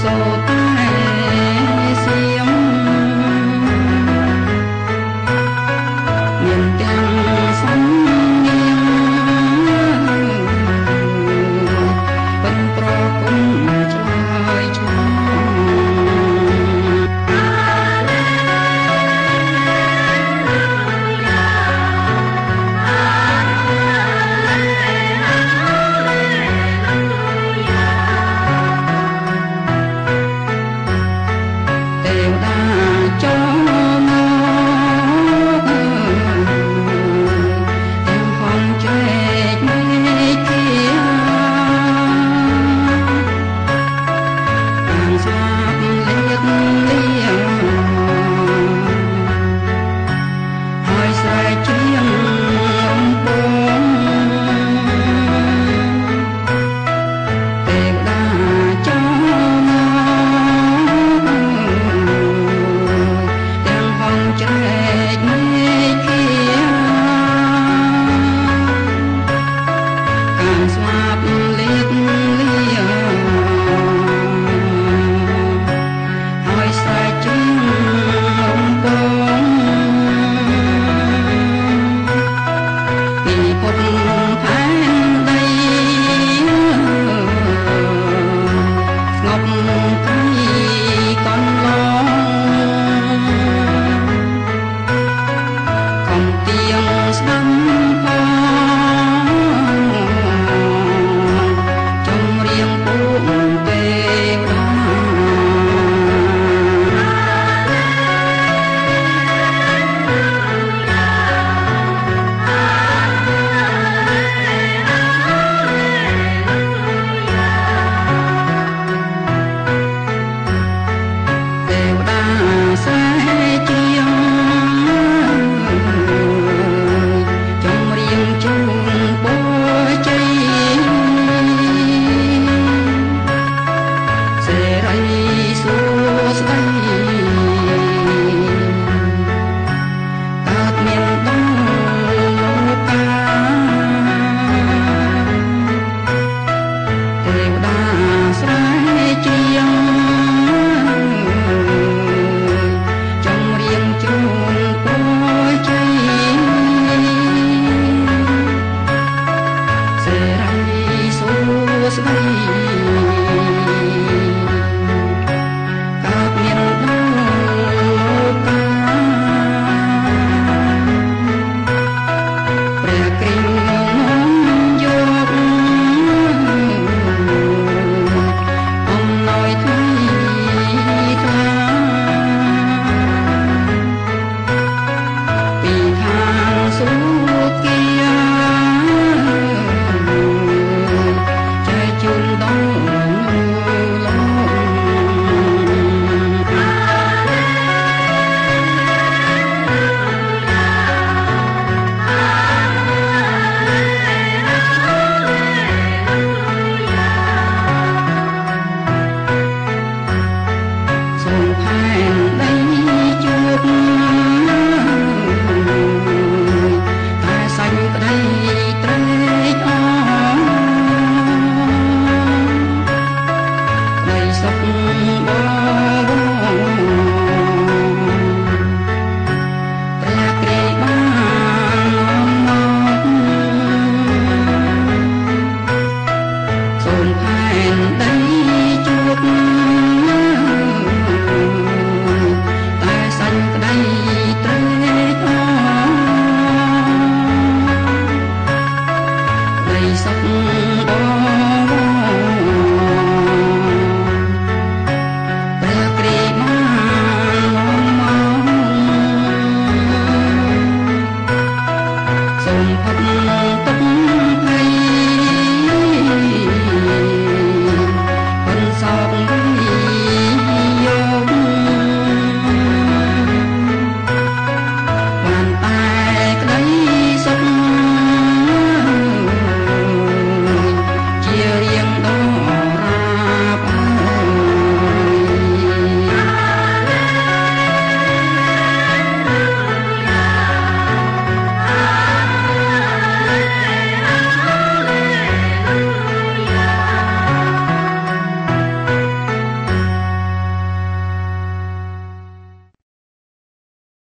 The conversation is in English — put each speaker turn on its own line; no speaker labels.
so